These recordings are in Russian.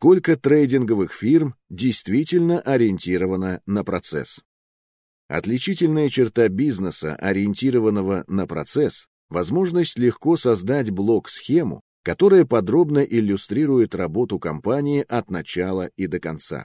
сколько трейдинговых фирм действительно ориентировано на процесс. Отличительная черта бизнеса, ориентированного на процесс, возможность легко создать блок-схему, которая подробно иллюстрирует работу компании от начала и до конца.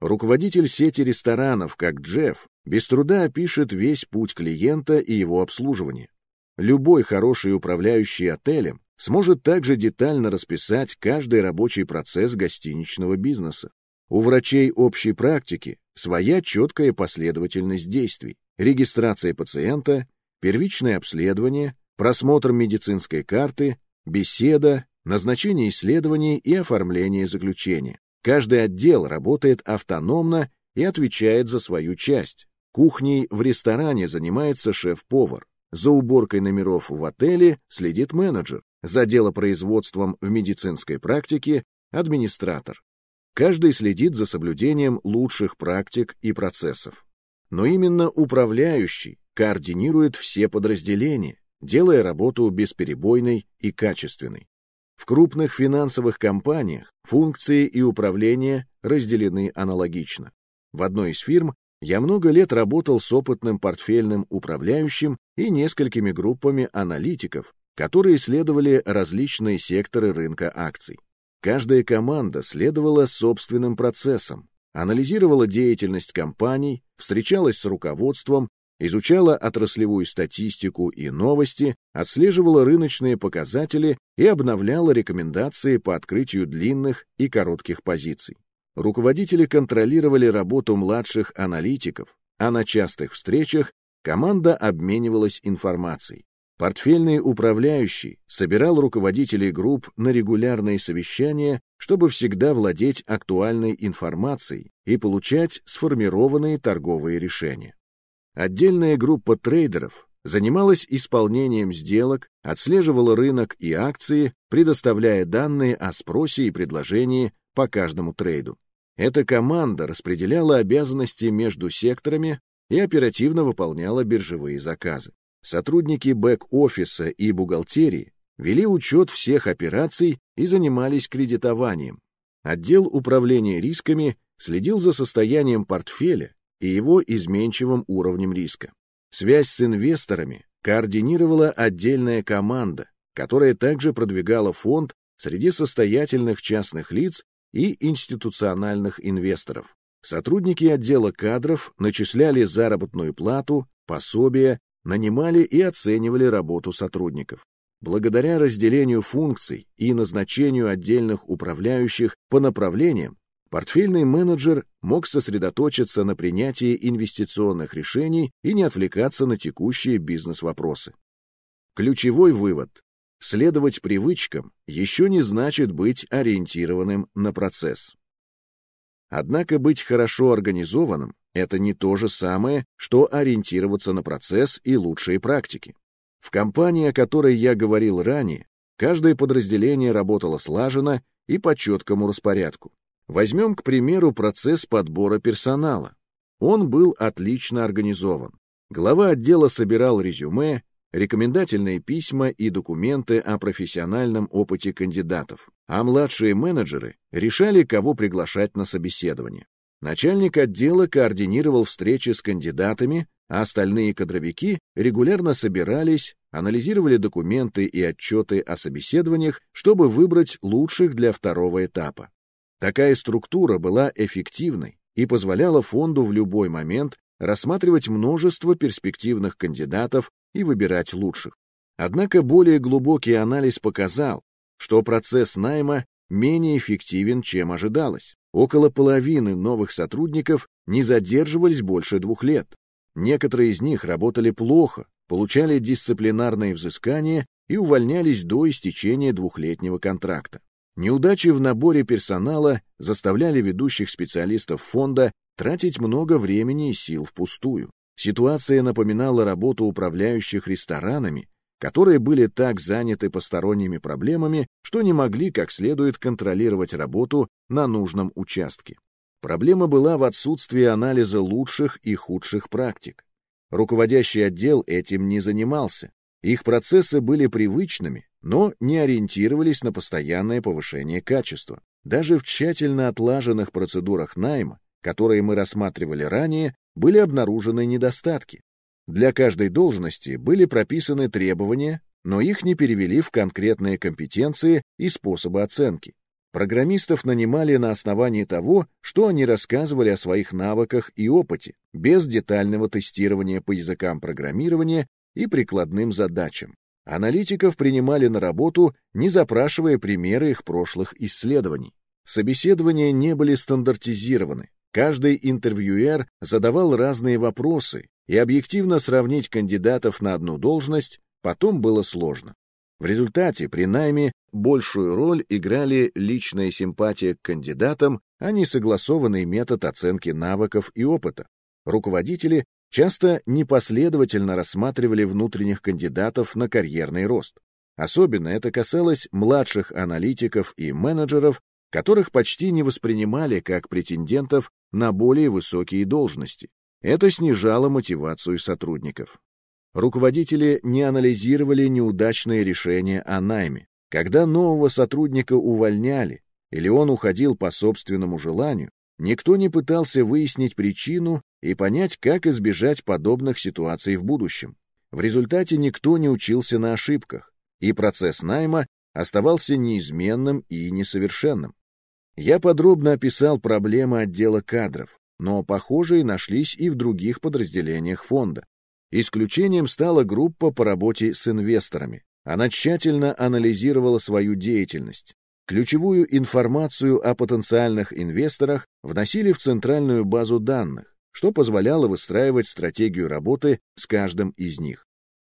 Руководитель сети ресторанов, как Джефф, без труда опишет весь путь клиента и его обслуживание. Любой хороший управляющий отелем сможет также детально расписать каждый рабочий процесс гостиничного бизнеса. У врачей общей практики своя четкая последовательность действий. Регистрация пациента, первичное обследование, просмотр медицинской карты, беседа, назначение исследований и оформление заключения. Каждый отдел работает автономно и отвечает за свою часть. Кухней в ресторане занимается шеф-повар. За уборкой номеров в отеле следит менеджер. За делопроизводством в медицинской практике – администратор. Каждый следит за соблюдением лучших практик и процессов. Но именно управляющий координирует все подразделения, делая работу бесперебойной и качественной. В крупных финансовых компаниях функции и управление разделены аналогично. В одной из фирм я много лет работал с опытным портфельным управляющим и несколькими группами аналитиков, которые исследовали различные секторы рынка акций. Каждая команда следовала собственным процессам, анализировала деятельность компаний, встречалась с руководством, изучала отраслевую статистику и новости, отслеживала рыночные показатели и обновляла рекомендации по открытию длинных и коротких позиций. Руководители контролировали работу младших аналитиков, а на частых встречах команда обменивалась информацией. Портфельный управляющий собирал руководителей групп на регулярные совещания, чтобы всегда владеть актуальной информацией и получать сформированные торговые решения. Отдельная группа трейдеров занималась исполнением сделок, отслеживала рынок и акции, предоставляя данные о спросе и предложении по каждому трейду. Эта команда распределяла обязанности между секторами и оперативно выполняла биржевые заказы. Сотрудники бэк-офиса и бухгалтерии вели учет всех операций и занимались кредитованием. Отдел управления рисками следил за состоянием портфеля и его изменчивым уровнем риска. Связь с инвесторами координировала отдельная команда, которая также продвигала фонд среди состоятельных частных лиц и институциональных инвесторов. Сотрудники отдела кадров начисляли заработную плату, пособия нанимали и оценивали работу сотрудников. Благодаря разделению функций и назначению отдельных управляющих по направлениям, портфельный менеджер мог сосредоточиться на принятии инвестиционных решений и не отвлекаться на текущие бизнес-вопросы. Ключевой вывод – следовать привычкам еще не значит быть ориентированным на процесс. Однако быть хорошо организованным это не то же самое, что ориентироваться на процесс и лучшие практики. В компании, о которой я говорил ранее, каждое подразделение работало слаженно и по четкому распорядку. Возьмем, к примеру, процесс подбора персонала. Он был отлично организован. Глава отдела собирал резюме, рекомендательные письма и документы о профессиональном опыте кандидатов, а младшие менеджеры решали, кого приглашать на собеседование. Начальник отдела координировал встречи с кандидатами, а остальные кадровики регулярно собирались, анализировали документы и отчеты о собеседованиях, чтобы выбрать лучших для второго этапа. Такая структура была эффективной и позволяла фонду в любой момент рассматривать множество перспективных кандидатов и выбирать лучших. Однако более глубокий анализ показал, что процесс найма менее эффективен, чем ожидалось. Около половины новых сотрудников не задерживались больше двух лет. Некоторые из них работали плохо, получали дисциплинарные взыскания и увольнялись до истечения двухлетнего контракта. Неудачи в наборе персонала заставляли ведущих специалистов фонда тратить много времени и сил впустую. Ситуация напоминала работу управляющих ресторанами, которые были так заняты посторонними проблемами, что не могли как следует контролировать работу на нужном участке. Проблема была в отсутствии анализа лучших и худших практик. Руководящий отдел этим не занимался. Их процессы были привычными, но не ориентировались на постоянное повышение качества. даже в тщательно отлаженных процедурах найма, которые мы рассматривали ранее, были обнаружены недостатки. Для каждой должности были прописаны требования, но их не перевели в конкретные компетенции и способы оценки. Программистов нанимали на основании того, что они рассказывали о своих навыках и опыте, без детального тестирования по языкам программирования и прикладным задачам. Аналитиков принимали на работу, не запрашивая примеры их прошлых исследований. Собеседования не были стандартизированы. Каждый интервьюер задавал разные вопросы, и объективно сравнить кандидатов на одну должность потом было сложно. В результате при найме большую роль играли личная симпатия к кандидатам, а не согласованный метод оценки навыков и опыта. Руководители часто непоследовательно рассматривали внутренних кандидатов на карьерный рост. Особенно это касалось младших аналитиков и менеджеров, которых почти не воспринимали как претендентов на более высокие должности. Это снижало мотивацию сотрудников. Руководители не анализировали неудачные решения о найме. Когда нового сотрудника увольняли или он уходил по собственному желанию, никто не пытался выяснить причину и понять, как избежать подобных ситуаций в будущем. В результате никто не учился на ошибках, и процесс найма оставался неизменным и несовершенным. Я подробно описал проблемы отдела кадров, но похожие нашлись и в других подразделениях фонда. Исключением стала группа по работе с инвесторами. Она тщательно анализировала свою деятельность. Ключевую информацию о потенциальных инвесторах вносили в центральную базу данных, что позволяло выстраивать стратегию работы с каждым из них.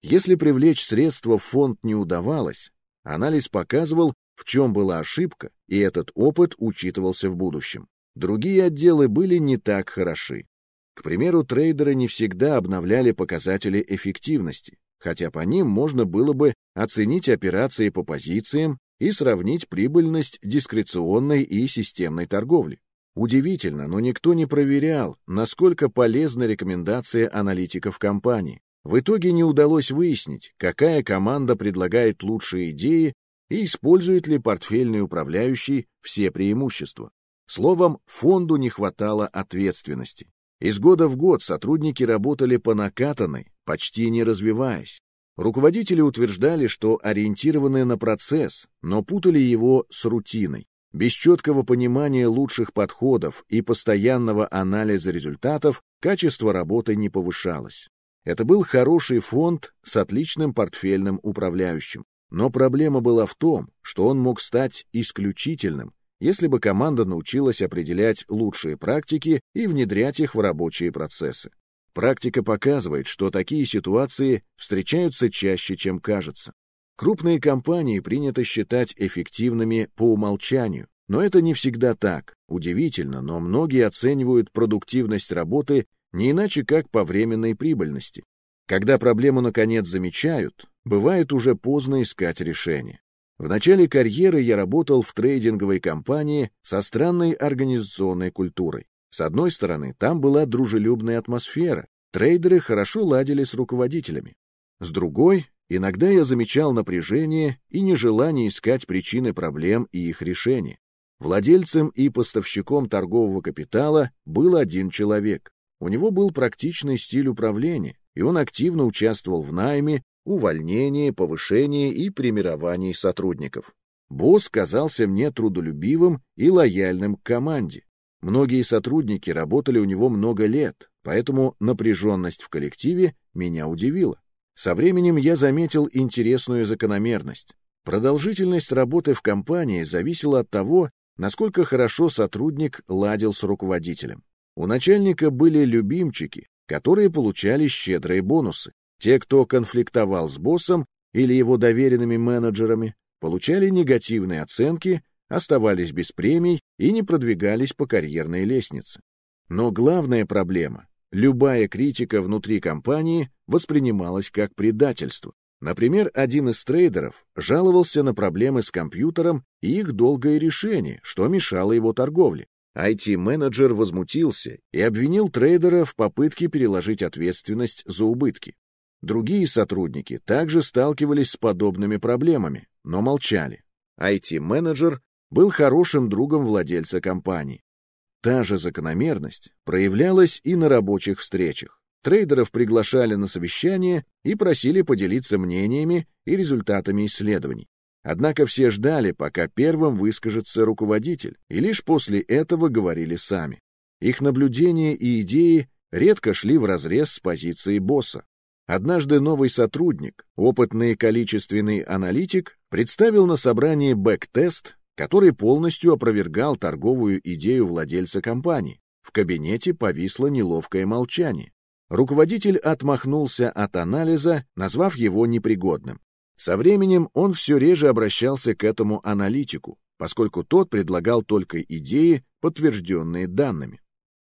Если привлечь средства в фонд не удавалось, анализ показывал, в чем была ошибка, и этот опыт учитывался в будущем. Другие отделы были не так хороши. К примеру, трейдеры не всегда обновляли показатели эффективности, хотя по ним можно было бы оценить операции по позициям и сравнить прибыльность дискреционной и системной торговли. Удивительно, но никто не проверял, насколько полезна рекомендация аналитиков компании. В итоге не удалось выяснить, какая команда предлагает лучшие идеи и использует ли портфельный управляющий все преимущества. Словом, фонду не хватало ответственности. Из года в год сотрудники работали по накатанной, почти не развиваясь. Руководители утверждали, что ориентированы на процесс, но путали его с рутиной. Без четкого понимания лучших подходов и постоянного анализа результатов качество работы не повышалось. Это был хороший фонд с отличным портфельным управляющим. Но проблема была в том, что он мог стать исключительным, если бы команда научилась определять лучшие практики и внедрять их в рабочие процессы. Практика показывает, что такие ситуации встречаются чаще, чем кажется. Крупные компании принято считать эффективными по умолчанию, но это не всегда так. Удивительно, но многие оценивают продуктивность работы не иначе как по временной прибыльности. Когда проблему наконец замечают, бывает уже поздно искать решение. В начале карьеры я работал в трейдинговой компании со странной организационной культурой. С одной стороны, там была дружелюбная атмосфера, трейдеры хорошо ладили с руководителями. С другой, иногда я замечал напряжение и нежелание искать причины проблем и их решения. Владельцем и поставщиком торгового капитала был один человек. У него был практичный стиль управления, и он активно участвовал в найме увольнении, повышении и премировании сотрудников. Босс казался мне трудолюбивым и лояльным к команде. Многие сотрудники работали у него много лет, поэтому напряженность в коллективе меня удивила. Со временем я заметил интересную закономерность. Продолжительность работы в компании зависела от того, насколько хорошо сотрудник ладил с руководителем. У начальника были любимчики, которые получали щедрые бонусы. Те, кто конфликтовал с боссом или его доверенными менеджерами, получали негативные оценки, оставались без премий и не продвигались по карьерной лестнице. Но главная проблема — любая критика внутри компании воспринималась как предательство. Например, один из трейдеров жаловался на проблемы с компьютером и их долгое решение, что мешало его торговле. IT-менеджер возмутился и обвинил трейдера в попытке переложить ответственность за убытки. Другие сотрудники также сталкивались с подобными проблемами, но молчали. IT-менеджер был хорошим другом владельца компании. Та же закономерность проявлялась и на рабочих встречах. Трейдеров приглашали на совещание и просили поделиться мнениями и результатами исследований. Однако все ждали, пока первым выскажется руководитель, и лишь после этого говорили сами. Их наблюдения и идеи редко шли вразрез с позицией босса. Однажды новый сотрудник, опытный количественный аналитик, представил на собрании бэк-тест, который полностью опровергал торговую идею владельца компании. В кабинете повисло неловкое молчание. Руководитель отмахнулся от анализа, назвав его непригодным. Со временем он все реже обращался к этому аналитику, поскольку тот предлагал только идеи, подтвержденные данными.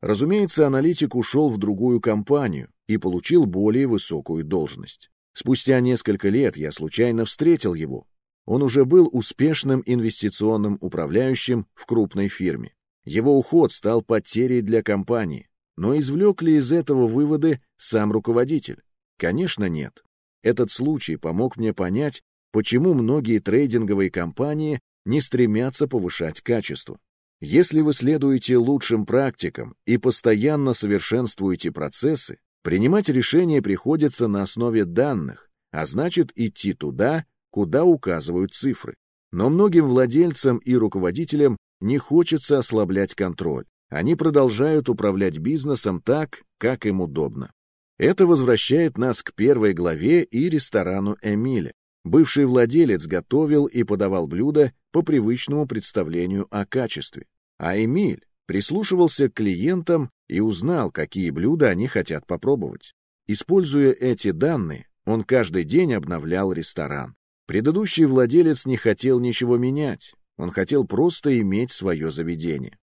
Разумеется, аналитик ушел в другую компанию и получил более высокую должность. Спустя несколько лет я случайно встретил его. Он уже был успешным инвестиционным управляющим в крупной фирме. Его уход стал потерей для компании. Но извлек ли из этого выводы сам руководитель? Конечно, нет. Этот случай помог мне понять, почему многие трейдинговые компании не стремятся повышать качество. Если вы следуете лучшим практикам и постоянно совершенствуете процессы, принимать решения приходится на основе данных, а значит идти туда, куда указывают цифры. Но многим владельцам и руководителям не хочется ослаблять контроль. Они продолжают управлять бизнесом так, как им удобно. Это возвращает нас к первой главе и ресторану Эмиля. Бывший владелец готовил и подавал блюда по привычному представлению о качестве. А Эмиль прислушивался к клиентам и узнал, какие блюда они хотят попробовать. Используя эти данные, он каждый день обновлял ресторан. Предыдущий владелец не хотел ничего менять, он хотел просто иметь свое заведение.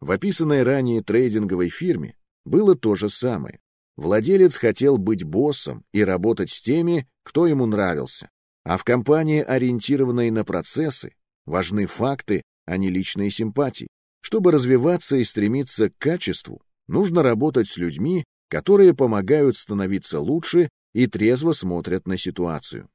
В описанной ранее трейдинговой фирме было то же самое. Владелец хотел быть боссом и работать с теми, кто ему нравился. А в компании, ориентированной на процессы, важны факты, а не личные симпатии. Чтобы развиваться и стремиться к качеству, нужно работать с людьми, которые помогают становиться лучше и трезво смотрят на ситуацию.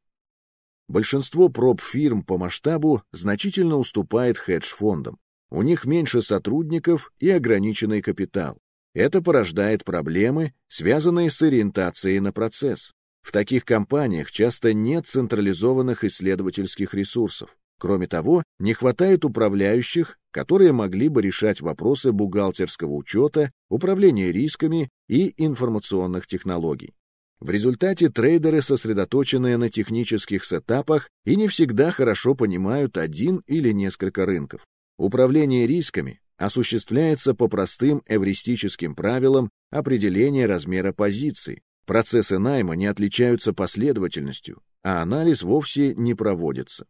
Большинство проб-фирм по масштабу значительно уступает хедж-фондам. У них меньше сотрудников и ограниченный капитал. Это порождает проблемы, связанные с ориентацией на процесс. В таких компаниях часто нет централизованных исследовательских ресурсов. Кроме того, не хватает управляющих, которые могли бы решать вопросы бухгалтерского учета, управления рисками и информационных технологий. В результате трейдеры сосредоточены на технических сетапах и не всегда хорошо понимают один или несколько рынков. Управление рисками осуществляется по простым эвристическим правилам определения размера позиций. Процессы найма не отличаются последовательностью, а анализ вовсе не проводится.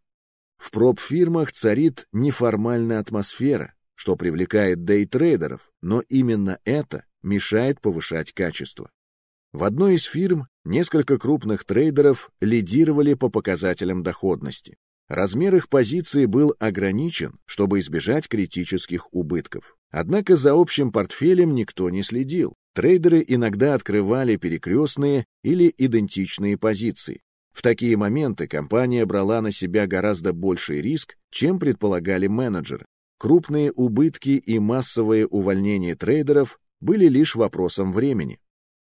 В проб-фирмах царит неформальная атмосфера, что привлекает дейтрейдеров, но именно это мешает повышать качество. В одной из фирм несколько крупных трейдеров лидировали по показателям доходности. Размер их позиции был ограничен, чтобы избежать критических убытков. Однако за общим портфелем никто не следил. Трейдеры иногда открывали перекрестные или идентичные позиции. В такие моменты компания брала на себя гораздо больший риск, чем предполагали менеджеры. Крупные убытки и массовые увольнения трейдеров были лишь вопросом времени.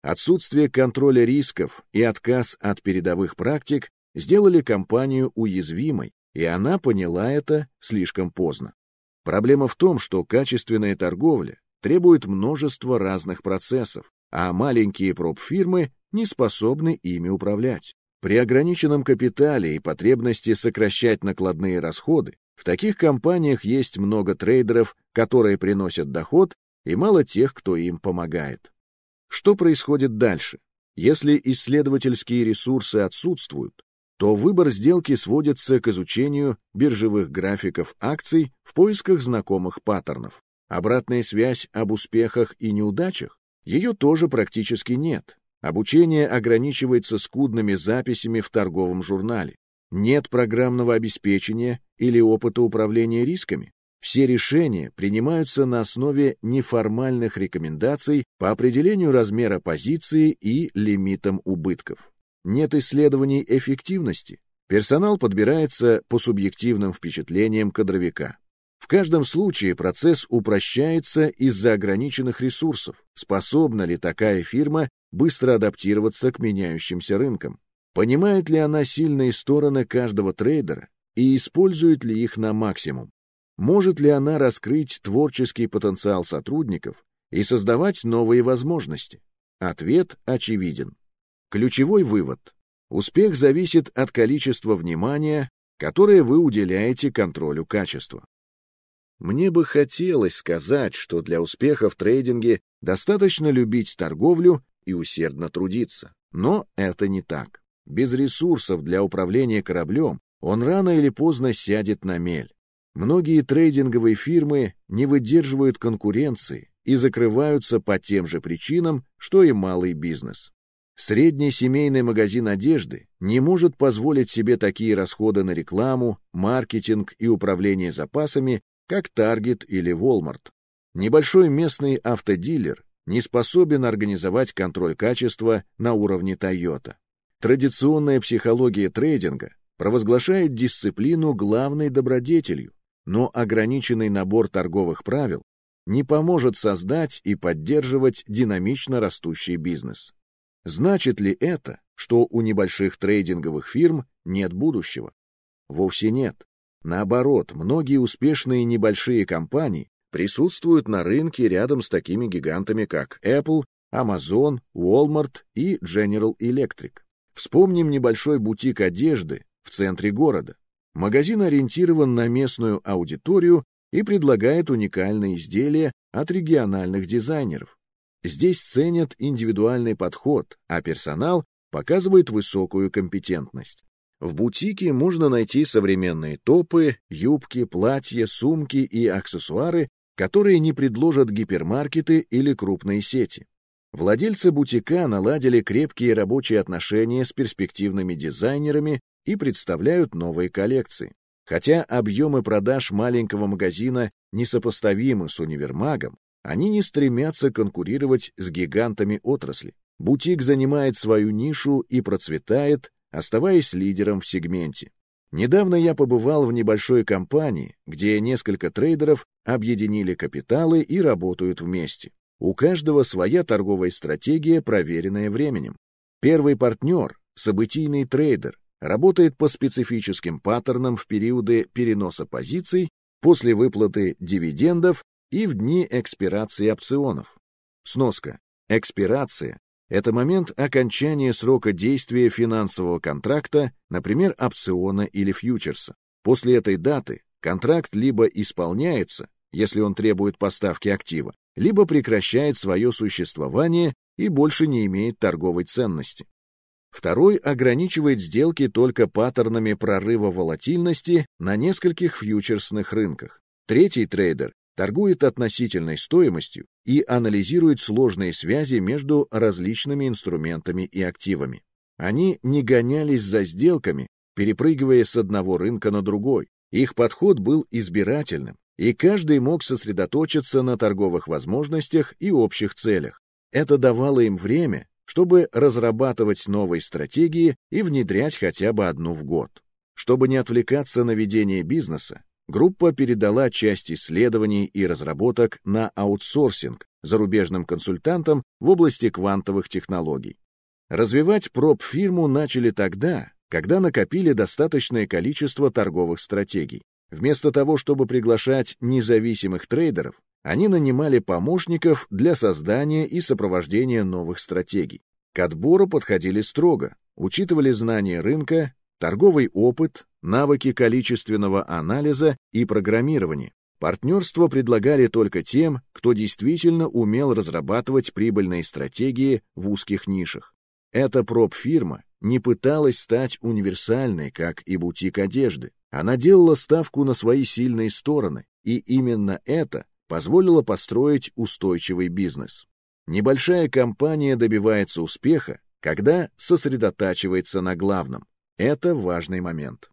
Отсутствие контроля рисков и отказ от передовых практик сделали компанию уязвимой, и она поняла это слишком поздно. Проблема в том, что качественная торговля требует множества разных процессов, а маленькие проб-фирмы не способны ими управлять. При ограниченном капитале и потребности сокращать накладные расходы в таких компаниях есть много трейдеров, которые приносят доход, и мало тех, кто им помогает. Что происходит дальше? Если исследовательские ресурсы отсутствуют, то выбор сделки сводится к изучению биржевых графиков акций в поисках знакомых паттернов. Обратная связь об успехах и неудачах, ее тоже практически нет. Обучение ограничивается скудными записями в торговом журнале. Нет программного обеспечения или опыта управления рисками. Все решения принимаются на основе неформальных рекомендаций по определению размера позиции и лимитам убытков нет исследований эффективности. Персонал подбирается по субъективным впечатлениям кадровика. В каждом случае процесс упрощается из-за ограниченных ресурсов. Способна ли такая фирма быстро адаптироваться к меняющимся рынкам? Понимает ли она сильные стороны каждого трейдера и использует ли их на максимум? Может ли она раскрыть творческий потенциал сотрудников и создавать новые возможности? Ответ очевиден. Ключевой вывод. Успех зависит от количества внимания, которое вы уделяете контролю качества. Мне бы хотелось сказать, что для успеха в трейдинге достаточно любить торговлю и усердно трудиться. Но это не так. Без ресурсов для управления кораблем он рано или поздно сядет на мель. Многие трейдинговые фирмы не выдерживают конкуренции и закрываются по тем же причинам, что и малый бизнес. Средний семейный магазин одежды не может позволить себе такие расходы на рекламу, маркетинг и управление запасами, как Target или Walmart. Небольшой местный автодилер не способен организовать контроль качества на уровне Toyota. Традиционная психология трейдинга провозглашает дисциплину главной добродетелью, но ограниченный набор торговых правил не поможет создать и поддерживать динамично растущий бизнес. Значит ли это, что у небольших трейдинговых фирм нет будущего? Вовсе нет. Наоборот, многие успешные небольшие компании присутствуют на рынке рядом с такими гигантами, как Apple, Amazon, Walmart и General Electric. Вспомним небольшой бутик одежды в центре города. Магазин ориентирован на местную аудиторию и предлагает уникальные изделия от региональных дизайнеров. Здесь ценят индивидуальный подход, а персонал показывает высокую компетентность. В бутике можно найти современные топы, юбки, платья, сумки и аксессуары, которые не предложат гипермаркеты или крупные сети. Владельцы бутика наладили крепкие рабочие отношения с перспективными дизайнерами и представляют новые коллекции. Хотя объемы продаж маленького магазина несопоставимы с универмагом, они не стремятся конкурировать с гигантами отрасли. Бутик занимает свою нишу и процветает, оставаясь лидером в сегменте. Недавно я побывал в небольшой компании, где несколько трейдеров объединили капиталы и работают вместе. У каждого своя торговая стратегия, проверенная временем. Первый партнер, событийный трейдер, работает по специфическим паттернам в периоды переноса позиций, после выплаты дивидендов и в дни экспирации опционов. Сноска. Экспирация – это момент окончания срока действия финансового контракта, например, опциона или фьючерса. После этой даты контракт либо исполняется, если он требует поставки актива, либо прекращает свое существование и больше не имеет торговой ценности. Второй ограничивает сделки только паттернами прорыва волатильности на нескольких фьючерсных рынках. Третий трейдер торгует относительной стоимостью и анализирует сложные связи между различными инструментами и активами. Они не гонялись за сделками, перепрыгивая с одного рынка на другой. Их подход был избирательным, и каждый мог сосредоточиться на торговых возможностях и общих целях. Это давало им время, чтобы разрабатывать новые стратегии и внедрять хотя бы одну в год. Чтобы не отвлекаться на ведение бизнеса, группа передала часть исследований и разработок на аутсорсинг зарубежным консультантам в области квантовых технологий. Развивать проб-фирму начали тогда, когда накопили достаточное количество торговых стратегий. Вместо того, чтобы приглашать независимых трейдеров, они нанимали помощников для создания и сопровождения новых стратегий. К отбору подходили строго, учитывали знания рынка, торговый опыт, навыки количественного анализа и программирования. Партнерство предлагали только тем, кто действительно умел разрабатывать прибыльные стратегии в узких нишах. Эта проб-фирма не пыталась стать универсальной, как и бутик одежды. Она делала ставку на свои сильные стороны, и именно это позволило построить устойчивый бизнес. Небольшая компания добивается успеха, когда сосредотачивается на главном. Это важный момент.